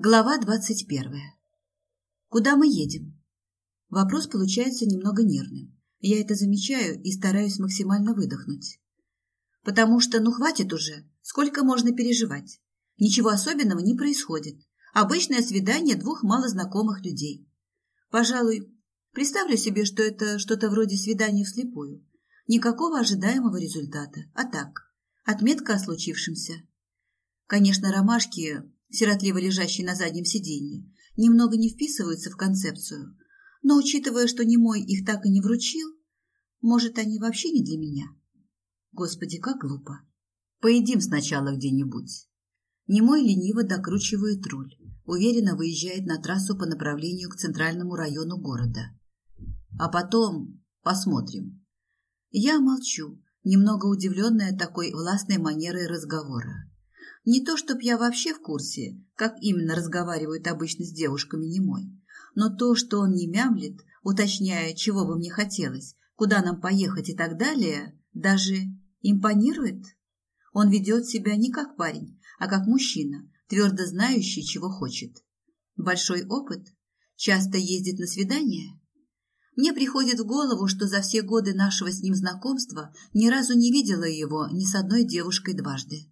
Глава двадцать первая. Куда мы едем? Вопрос получается немного нервным. Я это замечаю и стараюсь максимально выдохнуть. Потому что, ну хватит уже, сколько можно переживать. Ничего особенного не происходит. Обычное свидание двух малознакомых людей. Пожалуй, представлю себе, что это что-то вроде свидания вслепую. Никакого ожидаемого результата, а так, отметка о случившемся. Конечно, ромашки сиротливо лежащие на заднем сиденье, немного не вписываются в концепцию, но, учитывая, что немой их так и не вручил, может, они вообще не для меня? Господи, как глупо. Поедим сначала где-нибудь. Немой лениво докручивает руль, уверенно выезжает на трассу по направлению к центральному району города. А потом посмотрим. Я молчу, немного удивленная такой властной манерой разговора. Не то, чтоб я вообще в курсе, как именно разговаривают обычно с девушками немой, но то, что он не мямлит, уточняя, чего бы мне хотелось, куда нам поехать и так далее, даже импонирует. Он ведет себя не как парень, а как мужчина, твердо знающий, чего хочет. Большой опыт, часто ездит на свидания. Мне приходит в голову, что за все годы нашего с ним знакомства ни разу не видела его ни с одной девушкой дважды.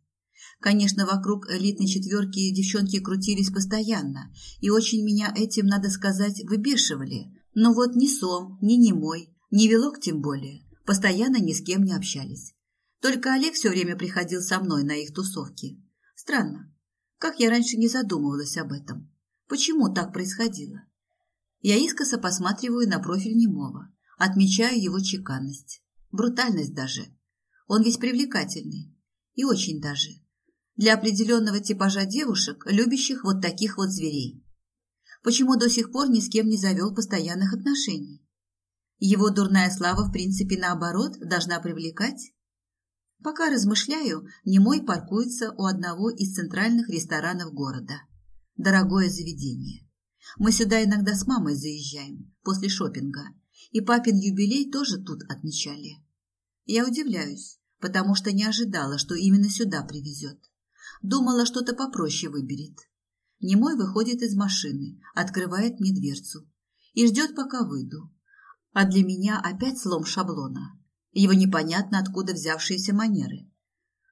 Конечно, вокруг элитной четверки девчонки крутились постоянно, и очень меня этим, надо сказать, выбешивали. Но вот ни Сом, ни Немой, ни Велок тем более, постоянно ни с кем не общались. Только Олег все время приходил со мной на их тусовки. Странно, как я раньше не задумывалась об этом. Почему так происходило? Я искоса посматриваю на профиль Немова, отмечаю его чеканность, брутальность даже. Он весь привлекательный и очень даже для определенного типажа девушек, любящих вот таких вот зверей. Почему до сих пор ни с кем не завел постоянных отношений? Его дурная слава, в принципе, наоборот, должна привлекать? Пока размышляю, немой паркуется у одного из центральных ресторанов города. Дорогое заведение. Мы сюда иногда с мамой заезжаем, после шопинга, и папин юбилей тоже тут отмечали. Я удивляюсь, потому что не ожидала, что именно сюда привезет. Думала, что-то попроще выберет. Немой выходит из машины, открывает мне дверцу и ждет, пока выйду. А для меня опять слом шаблона. Его непонятно откуда взявшиеся манеры.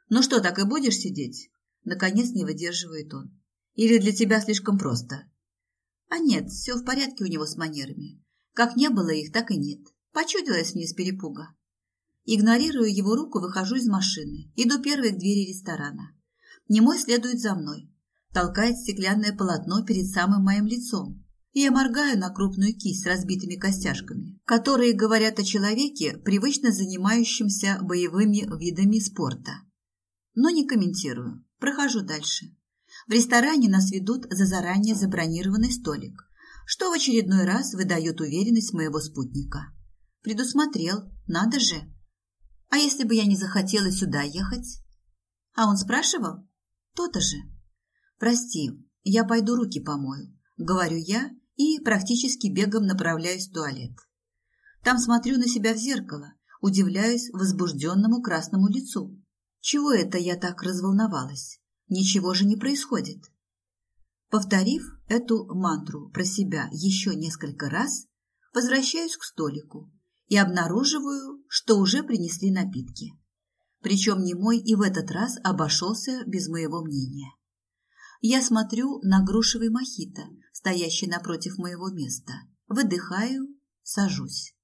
«Ну что, так и будешь сидеть?» Наконец не выдерживает он. «Или для тебя слишком просто?» А нет, все в порядке у него с манерами. Как не было их, так и нет. Почудилась мне с перепуга. Игнорирую его руку, выхожу из машины. Иду первой к двери ресторана. Немой следует за мной. Толкает стеклянное полотно перед самым моим лицом. И я моргаю на крупную кисть с разбитыми костяшками, которые говорят о человеке, привычно занимающемся боевыми видами спорта. Но не комментирую. Прохожу дальше. В ресторане нас ведут за заранее забронированный столик, что в очередной раз выдает уверенность моего спутника. Предусмотрел, надо же. А если бы я не захотела сюда ехать? А он спрашивал? То-то же. Прости, я пойду руки помою, говорю я и практически бегом направляюсь в туалет. Там смотрю на себя в зеркало, удивляюсь возбужденному красному лицу. Чего это я так разволновалась? Ничего же не происходит. Повторив эту мантру про себя еще несколько раз, возвращаюсь к столику и обнаруживаю, что уже принесли напитки. Причем немой и в этот раз обошелся без моего мнения. Я смотрю на грушевый мохито, стоящий напротив моего места. Выдыхаю, сажусь.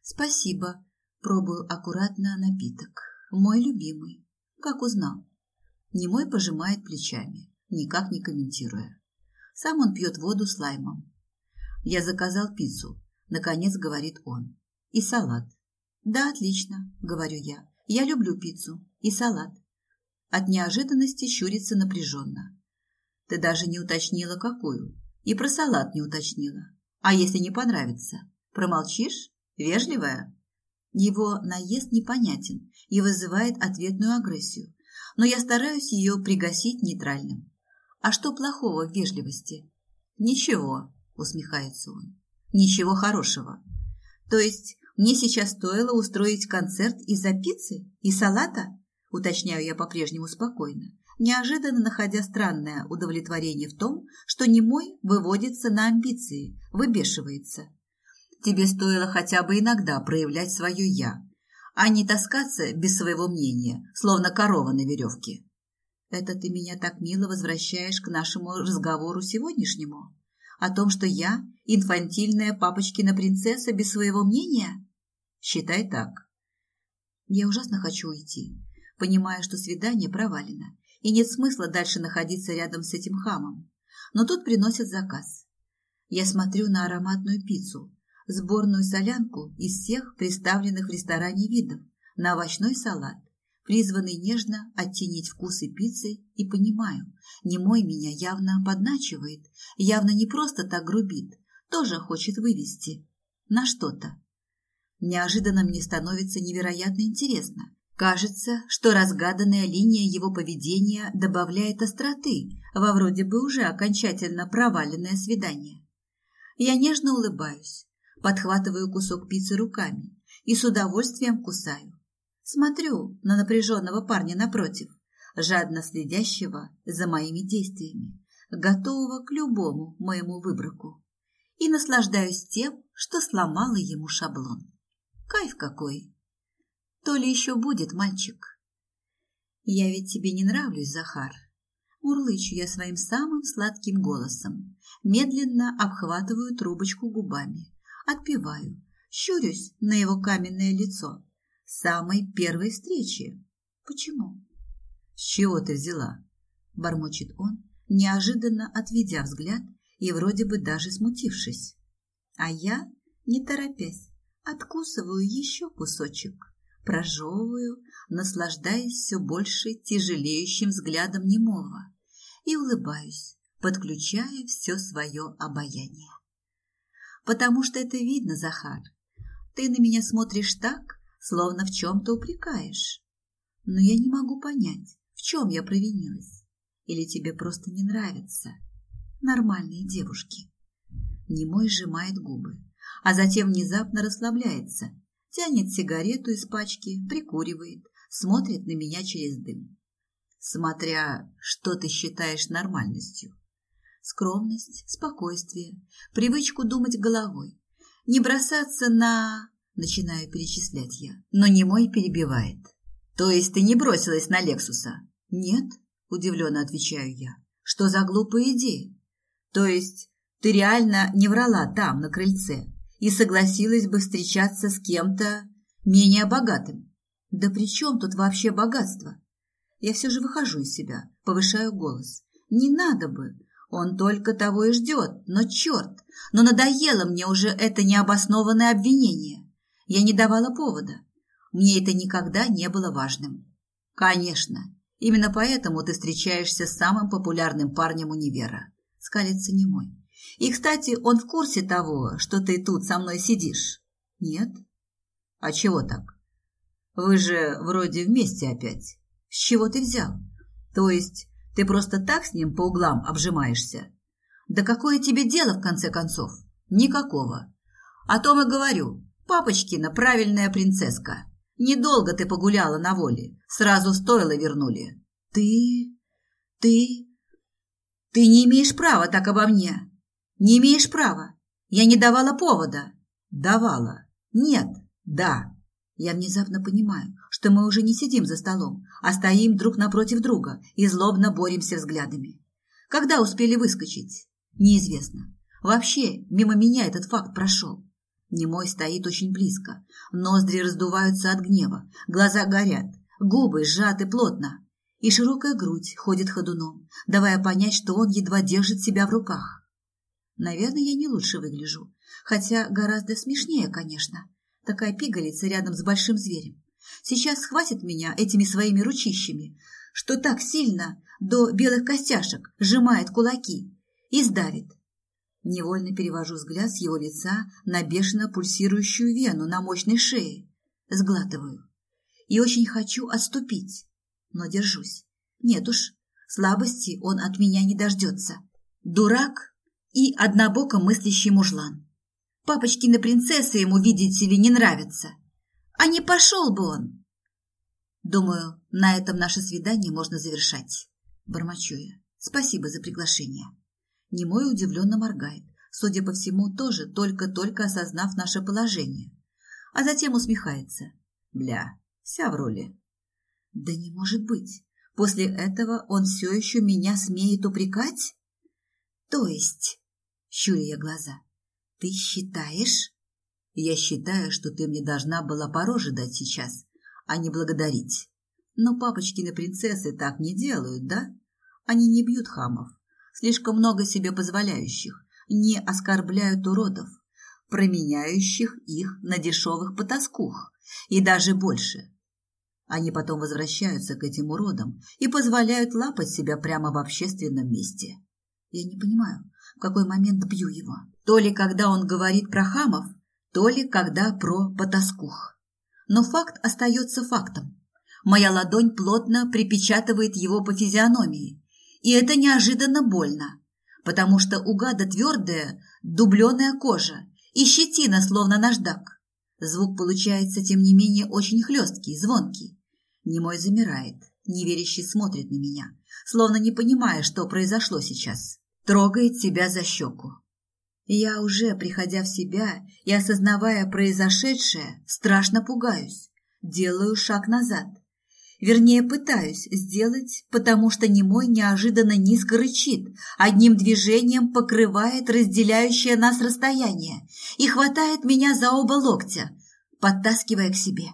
Спасибо. Пробую аккуратно напиток. Мой любимый. Как узнал? Немой пожимает плечами, никак не комментируя. Сам он пьет воду с лаймом. Я заказал пиццу, наконец говорит он. И салат. Да, отлично, говорю я. Я люблю пиццу и салат. От неожиданности щурится напряженно. Ты даже не уточнила, какую. И про салат не уточнила. А если не понравится? Промолчишь? Вежливая? Его наезд непонятен и вызывает ответную агрессию, но я стараюсь ее пригасить нейтральным. А что плохого в вежливости? Ничего, усмехается он. Ничего хорошего. То есть мне сейчас стоило устроить концерт из-за пиццы и салата, уточняю я по-прежнему спокойно, неожиданно находя странное удовлетворение в том, что немой выводится на амбиции, выбешивается. Тебе стоило хотя бы иногда проявлять свое «я», а не таскаться без своего мнения, словно корова на веревке. Это ты меня так мило возвращаешь к нашему разговору сегодняшнему? О том, что я инфантильная папочкина принцесса без своего мнения? Считай так. Я ужасно хочу уйти, понимая, что свидание провалено, и нет смысла дальше находиться рядом с этим хамом. Но тут приносят заказ. Я смотрю на ароматную пиццу, сборную солянку из всех представленных в ресторане видов, на овощной салат, призванный нежно оттенить вкусы пиццы, и понимаю, немой меня явно подначивает, явно не просто так грубит, тоже хочет вывести на что-то. Неожиданно мне становится невероятно интересно. Кажется, что разгаданная линия его поведения добавляет остроты во вроде бы уже окончательно проваленное свидание. Я нежно улыбаюсь, подхватываю кусок пиццы руками и с удовольствием кусаю. Смотрю на напряженного парня напротив, жадно следящего за моими действиями, готового к любому моему выброку. И наслаждаюсь тем, что сломала ему шаблон. Кайф какой! То ли еще будет, мальчик? Я ведь тебе не нравлюсь, Захар. Мурлычу я своим самым сладким голосом, медленно обхватываю трубочку губами, отпиваю, щурюсь на его каменное лицо, самой первой встречи. Почему? С чего ты взяла? Бормочет он, неожиданно отведя взгляд и вроде бы даже смутившись. А я, не торопясь, откусываю еще кусочек, прожевываю, наслаждаясь все больше тяжелеющим взглядом немого и улыбаюсь, подключая все свое обаяние. Потому что это видно, Захар. Ты на меня смотришь так, словно в чем-то упрекаешь. Но я не могу понять, в чем я провинилась. Или тебе просто не нравятся нормальные девушки. Немой сжимает губы, а затем внезапно расслабляется, тянет сигарету из пачки, прикуривает, смотрит на меня через дым. Смотря, что ты считаешь нормальностью. Скромность, спокойствие, привычку думать головой, не бросаться на Начинаю перечислять я, но не мой перебивает. То есть ты не бросилась на Лексуса? Нет, удивленно отвечаю я. Что за глупая идея? То есть ты реально не врала там, на крыльце, и согласилась бы встречаться с кем-то менее богатым? Да при чем тут вообще богатство? Я все же выхожу из себя, повышаю голос. Не надо бы, он только того и ждет, но черт, но надоело мне уже это необоснованное обвинение. Я не давала повода. Мне это никогда не было важным. Конечно, именно поэтому ты встречаешься с самым популярным парнем универа. Скалится немой. И, кстати, он в курсе того, что ты тут со мной сидишь? Нет? А чего так? Вы же вроде вместе опять. С чего ты взял? То есть ты просто так с ним по углам обжимаешься? Да какое тебе дело, в конце концов? Никакого. О том и говорю. Папочкина правильная принцесска. Недолго ты погуляла на воле, сразу стоило вернули. Ты... ты... ты не имеешь права так обо мне. Не имеешь права. Я не давала повода. Давала. Нет. Да. Я внезапно понимаю, что мы уже не сидим за столом, а стоим друг напротив друга и злобно боремся взглядами. Когда успели выскочить? Неизвестно. Вообще, мимо меня этот факт прошел. Немой стоит очень близко. Ноздри раздуваются от гнева, глаза горят, губы сжаты плотно. И широкая грудь ходит ходуном, давая понять, что он едва держит себя в руках. Наверное, я не лучше выгляжу, хотя гораздо смешнее, конечно. Такая пигалица рядом с большим зверем. Сейчас схватит меня этими своими ручищами, что так сильно до белых костяшек сжимает кулаки и сдавит, Невольно перевожу взгляд с его лица на бешено пульсирующую вену на мощной шее. Сглатываю. И очень хочу отступить, но держусь. Нет уж, слабости он от меня не дождется. Дурак и однобоко мыслящий мужлан. Папочкины принцессы ему, видите ли, не нравятся. А не пошел бы он. Думаю, на этом наше свидание можно завершать. Бормочу я. Спасибо за приглашение. Немой удивленно моргает, судя по всему, тоже только-только осознав наше положение. А затем усмехается. Бля, вся в роли. Да не может быть. После этого он все еще меня смеет упрекать? То есть, щуря я глаза, ты считаешь? Я считаю, что ты мне должна была по роже дать сейчас, а не благодарить. Но папочкины принцессы так не делают, да? Они не бьют хамов, слишком много себе позволяющих, не оскорбляют уродов, променяющих их на дешевых потаскух, и даже больше. Они потом возвращаются к этим уродам и позволяют лапать себя прямо в общественном месте. Я не понимаю, в какой момент бью его. То ли когда он говорит про хамов, то ли когда про потаскух. Но факт остается фактом. Моя ладонь плотно припечатывает его по физиономии, и это неожиданно больно, потому что у гада твердая, дубленая кожа и щетина, словно наждак. Звук получается, тем не менее, очень хлесткий, звонкий. Немой замирает, неверящий смотрит на меня, словно не понимая, что произошло сейчас. Трогает себя за щеку. Я уже, приходя в себя и осознавая произошедшее, страшно пугаюсь. Делаю шаг назад – Вернее, пытаюсь сделать, потому что немой неожиданно низко рычит, одним движением покрывает разделяющее нас расстояние и хватает меня за оба локтя, подтаскивая к себе.